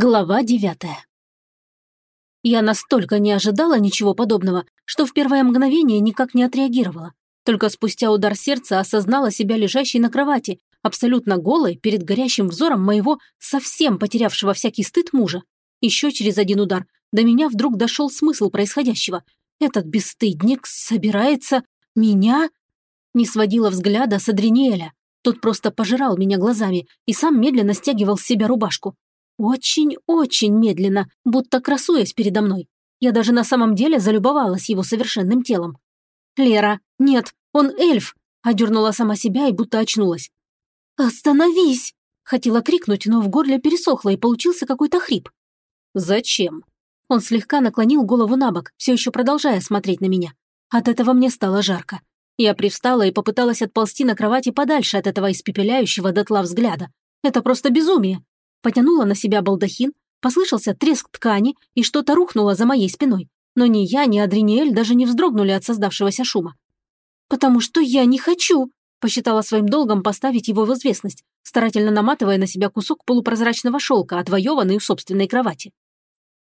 Глава девятая. Я настолько не ожидала ничего подобного, что в первое мгновение никак не отреагировала. Только спустя удар сердца осознала себя лежащей на кровати, абсолютно голой, перед горящим взором моего совсем потерявшего всякий стыд мужа. Еще через один удар до меня вдруг дошел смысл происходящего. Этот бесстыдник собирается меня... Не сводила взгляда с Адриниэля. Тот просто пожирал меня глазами и сам медленно стягивал с себя рубашку. Очень-очень медленно, будто красуясь передо мной. Я даже на самом деле залюбовалась его совершенным телом. «Лера, нет, он эльф!» – одернула сама себя и будто очнулась. «Остановись!» – хотела крикнуть, но в горле пересохло и получился какой-то хрип. «Зачем?» Он слегка наклонил голову на бок, все еще продолжая смотреть на меня. От этого мне стало жарко. Я привстала и попыталась отползти на кровати подальше от этого испепеляющего дотла взгляда. Это просто безумие потянула на себя балдахин, послышался треск ткани и что-то рухнуло за моей спиной. Но ни я, ни Адриниэль даже не вздрогнули от создавшегося шума. «Потому что я не хочу!» посчитала своим долгом поставить его в известность, старательно наматывая на себя кусок полупрозрачного шелка, отвоеванный у собственной кровати.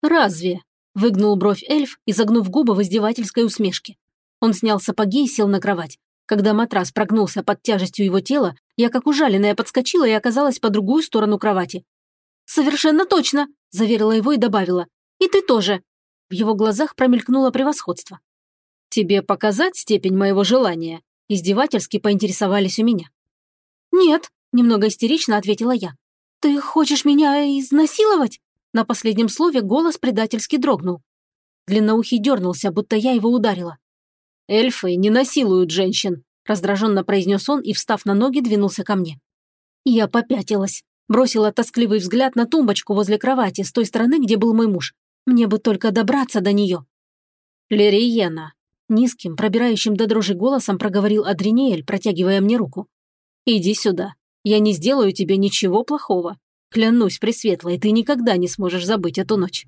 «Разве?» – выгнул бровь эльф, изогнув губы в издевательской усмешке. Он снял сапоги и сел на кровать. Когда матрас прогнулся под тяжестью его тела, я как ужаленная подскочила и оказалась по другую сторону кровати. «Совершенно точно», – заверила его и добавила. «И ты тоже». В его глазах промелькнуло превосходство. «Тебе показать степень моего желания?» Издевательски поинтересовались у меня. «Нет», – немного истерично ответила я. «Ты хочешь меня изнасиловать?» На последнем слове голос предательски дрогнул. Длинноухий дернулся, будто я его ударила. «Эльфы не насилуют женщин», – раздраженно произнес он и, встав на ноги, двинулся ко мне. Я попятилась. Бросила тоскливый взгляд на тумбочку возле кровати, с той стороны, где был мой муж. Мне бы только добраться до нее. «Лериена», – низким, пробирающим до дрожи голосом проговорил Адриниэль, протягивая мне руку. «Иди сюда. Я не сделаю тебе ничего плохого. Клянусь, Пресветлой, ты никогда не сможешь забыть эту ночь».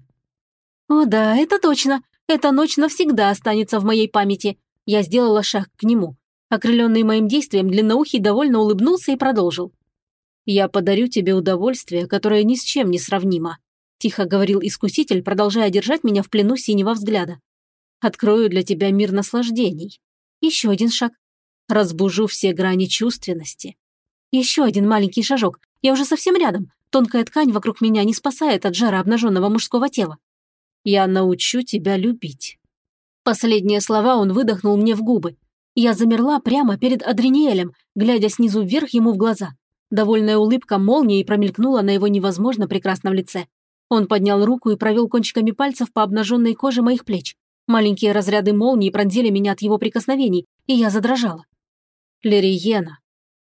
«О да, это точно. Эта ночь навсегда останется в моей памяти». Я сделала шаг к нему. Окрыленный моим действием, длинноухий довольно улыбнулся и продолжил. «Я подарю тебе удовольствие, которое ни с чем не сравнимо», тихо говорил искуситель, продолжая держать меня в плену синего взгляда. «Открою для тебя мир наслаждений. Еще один шаг. Разбужу все грани чувственности. Еще один маленький шажок. Я уже совсем рядом. Тонкая ткань вокруг меня не спасает от жара обнаженного мужского тела. Я научу тебя любить». Последние слова он выдохнул мне в губы. Я замерла прямо перед Адриниэлем, глядя снизу вверх ему в глаза. Довольная улыбка молнией промелькнула на его невозможно прекрасном лице. Он поднял руку и провел кончиками пальцев по обнаженной коже моих плеч. Маленькие разряды молнии пронзили меня от его прикосновений, и я задрожала. Лериена.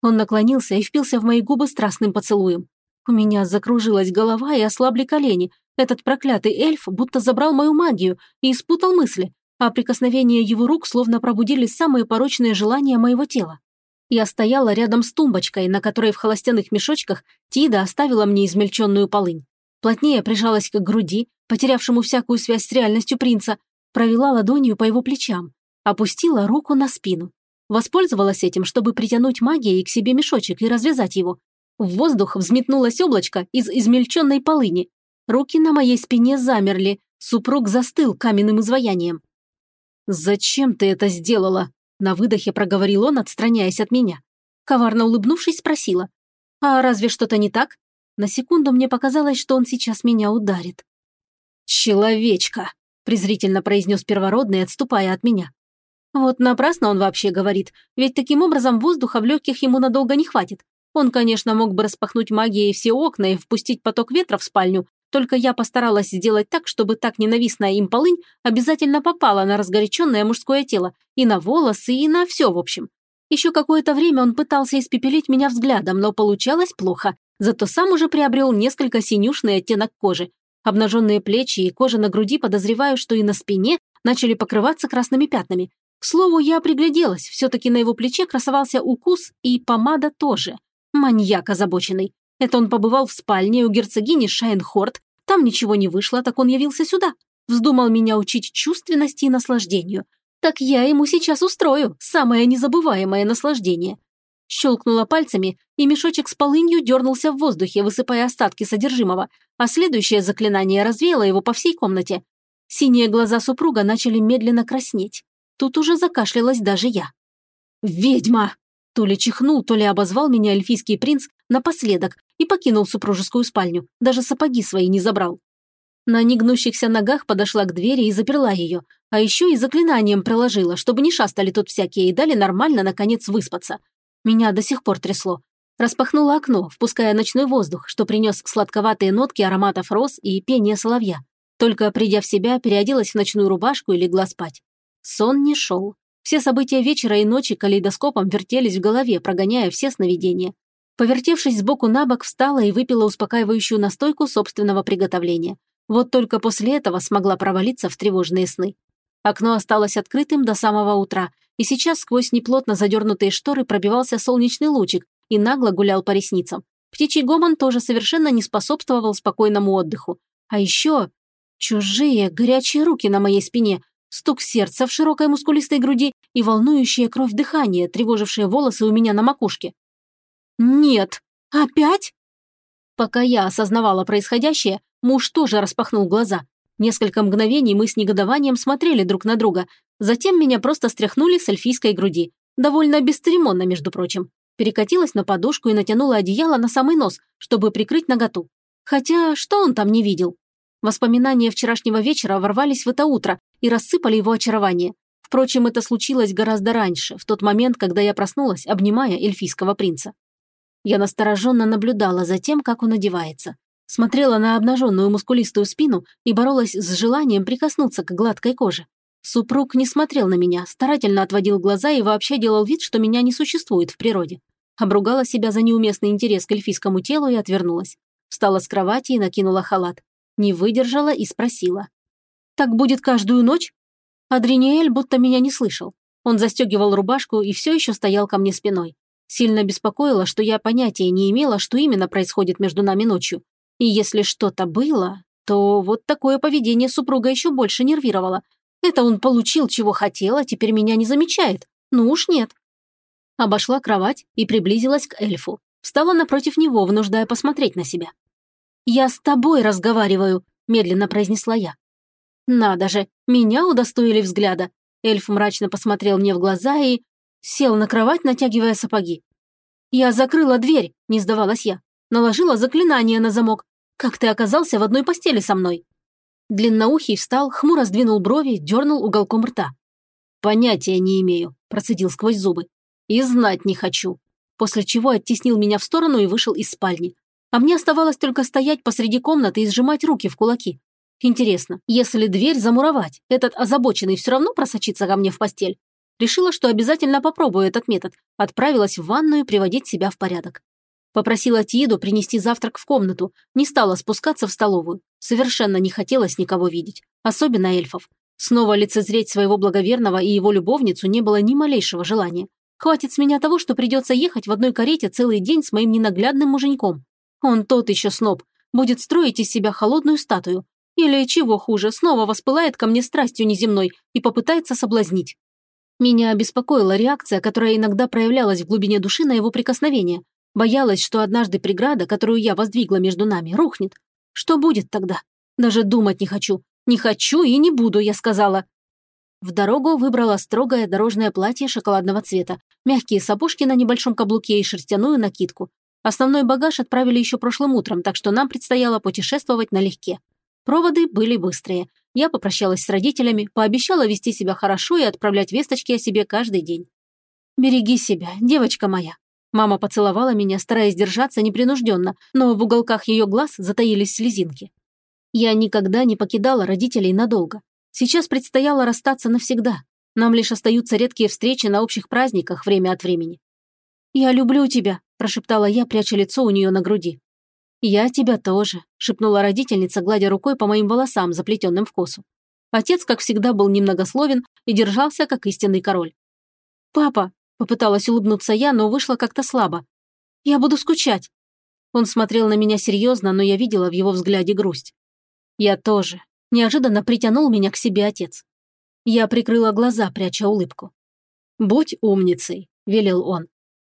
Он наклонился и впился в мои губы страстным поцелуем. У меня закружилась голова и ослабли колени. Этот проклятый эльф будто забрал мою магию и испутал мысли, а прикосновения его рук словно пробудили самые порочные желания моего тела. Я стояла рядом с тумбочкой, на которой в холостяных мешочках Тида оставила мне измельченную полынь. Плотнее прижалась к груди, потерявшему всякую связь с реальностью принца, провела ладонью по его плечам, опустила руку на спину. Воспользовалась этим, чтобы притянуть магией к себе мешочек и развязать его. В воздух взметнулось облачко из измельченной полыни. Руки на моей спине замерли, супруг застыл каменным изваянием. «Зачем ты это сделала?» На выдохе проговорил он, отстраняясь от меня. Коварно улыбнувшись, спросила. «А разве что-то не так?» На секунду мне показалось, что он сейчас меня ударит. «Человечка!» – презрительно произнес первородный, отступая от меня. Вот напрасно он вообще говорит, ведь таким образом воздуха в легких ему надолго не хватит. Он, конечно, мог бы распахнуть магией все окна и впустить поток ветра в спальню, только я постаралась сделать так, чтобы так ненавистная им полынь обязательно попала на разгоряченное мужское тело, и на волосы, и на все, в общем. Еще какое-то время он пытался испепелить меня взглядом, но получалось плохо, зато сам уже приобрел несколько синюшный оттенок кожи. Обнаженные плечи и кожа на груди подозреваю, что и на спине начали покрываться красными пятнами. К слову, я пригляделась, все-таки на его плече красовался укус и помада тоже. Маньяк озабоченный. Это он побывал в спальне у герцогини Шайнхорд, там ничего не вышло, так он явился сюда. Вздумал меня учить чувственности и наслаждению. Так я ему сейчас устрою самое незабываемое наслаждение. Щелкнула пальцами, и мешочек с полынью дернулся в воздухе, высыпая остатки содержимого, а следующее заклинание развеяло его по всей комнате. Синие глаза супруга начали медленно краснеть. Тут уже закашлялась даже я. «Ведьма!» То ли чихнул, то ли обозвал меня эльфийский принц напоследок и покинул супружескую спальню, даже сапоги свои не забрал. На негнущихся ногах подошла к двери и заперла ее, а еще и заклинанием приложила, чтобы не шастали тут всякие и дали нормально, наконец, выспаться. Меня до сих пор трясло. Распахнула окно, впуская ночной воздух, что принес сладковатые нотки ароматов роз и пение соловья. Только придя в себя, переоделась в ночную рубашку и легла спать. Сон не шел. Все события вечера и ночи калейдоскопом вертелись в голове, прогоняя все сновидения. Повертевшись сбоку на бок, встала и выпила успокаивающую настойку собственного приготовления. Вот только после этого смогла провалиться в тревожные сны. Окно осталось открытым до самого утра, и сейчас сквозь неплотно задернутые шторы пробивался солнечный лучик и нагло гулял по ресницам. Птичий гомон тоже совершенно не способствовал спокойному отдыху. А еще чужие горячие руки на моей спине, стук сердца в широкой мускулистой груди и волнующая кровь дыхания, тревожившие волосы у меня на макушке. «Нет! Опять?» Пока я осознавала происходящее, муж тоже распахнул глаза. Несколько мгновений мы с негодованием смотрели друг на друга. Затем меня просто стряхнули с эльфийской груди. Довольно бесцеремонно, между прочим. Перекатилась на подушку и натянула одеяло на самый нос, чтобы прикрыть наготу. Хотя, что он там не видел? Воспоминания вчерашнего вечера ворвались в это утро и рассыпали его очарование. Впрочем, это случилось гораздо раньше, в тот момент, когда я проснулась, обнимая эльфийского принца. Я настороженно наблюдала за тем, как он одевается. Смотрела на обнаженную мускулистую спину и боролась с желанием прикоснуться к гладкой коже. Супруг не смотрел на меня, старательно отводил глаза и вообще делал вид, что меня не существует в природе. Обругала себя за неуместный интерес к эльфийскому телу и отвернулась. Встала с кровати и накинула халат. Не выдержала и спросила. «Так будет каждую ночь?» Адриниэль будто меня не слышал. Он застегивал рубашку и все еще стоял ко мне спиной. Сильно беспокоило, что я понятия не имела, что именно происходит между нами ночью, и если что-то было, то вот такое поведение супруга еще больше нервировало. Это он получил, чего хотел, а теперь меня не замечает. Ну уж нет. Обошла кровать и приблизилась к эльфу. Встала напротив него, вынуждая посмотреть на себя. «Я с тобой разговариваю», – медленно произнесла я. «Надо же, меня удостоили взгляда». Эльф мрачно посмотрел мне в глаза и... сел на кровать, натягивая сапоги. «Я закрыла дверь», – не сдавалась я. Наложила заклинание на замок. Как ты оказался в одной постели со мной?» Длинноухий встал, хмуро сдвинул брови, дернул уголком рта. «Понятия не имею», – процедил сквозь зубы. «И знать не хочу». После чего оттеснил меня в сторону и вышел из спальни. А мне оставалось только стоять посреди комнаты и сжимать руки в кулаки. Интересно, если дверь замуровать, этот озабоченный все равно просочится ко мне в постель? Решила, что обязательно попробую этот метод. Отправилась в ванную приводить себя в порядок. Попросила Тиеду принести завтрак в комнату, не стала спускаться в столовую. Совершенно не хотелось никого видеть, особенно эльфов. Снова лицезреть своего благоверного и его любовницу не было ни малейшего желания. Хватит с меня того, что придется ехать в одной карете целый день с моим ненаглядным муженьком. Он тот еще сноб, будет строить из себя холодную статую. Или, чего хуже, снова воспылает ко мне страстью неземной и попытается соблазнить. Меня обеспокоила реакция, которая иногда проявлялась в глубине души на его прикосновение, Боялась, что однажды преграда, которую я воздвигла между нами, рухнет. Что будет тогда? Даже думать не хочу. Не хочу и не буду, я сказала. В дорогу выбрала строгое дорожное платье шоколадного цвета, мягкие сапожки на небольшом каблуке и шерстяную накидку. Основной багаж отправили еще прошлым утром, так что нам предстояло путешествовать налегке. Проводы были быстрые. Я попрощалась с родителями, пообещала вести себя хорошо и отправлять весточки о себе каждый день. «Береги себя, девочка моя», Мама поцеловала меня, стараясь держаться непринужденно, но в уголках ее глаз затаились слезинки. Я никогда не покидала родителей надолго. Сейчас предстояло расстаться навсегда. Нам лишь остаются редкие встречи на общих праздниках время от времени. «Я люблю тебя», – прошептала я, пряча лицо у нее на груди. «Я тебя тоже», – шепнула родительница, гладя рукой по моим волосам, заплетенным в косу. Отец, как всегда, был немногословен и держался, как истинный король. «Папа, Попыталась улыбнуться я, но вышло как-то слабо. «Я буду скучать». Он смотрел на меня серьезно, но я видела в его взгляде грусть. Я тоже. Неожиданно притянул меня к себе отец. Я прикрыла глаза, пряча улыбку. «Будь умницей», – велел он.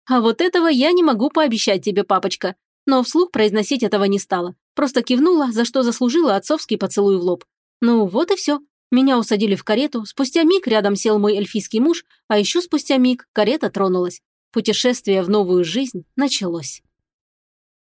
А вот этого я не могу пообещать тебе, папочка. Но вслух произносить этого не стала. Просто кивнула, за что заслужила отцовский поцелуй в лоб. Ну вот и все. Меня усадили в карету, спустя миг рядом сел мой эльфийский муж, а еще спустя миг карета тронулась. Путешествие в новую жизнь началось.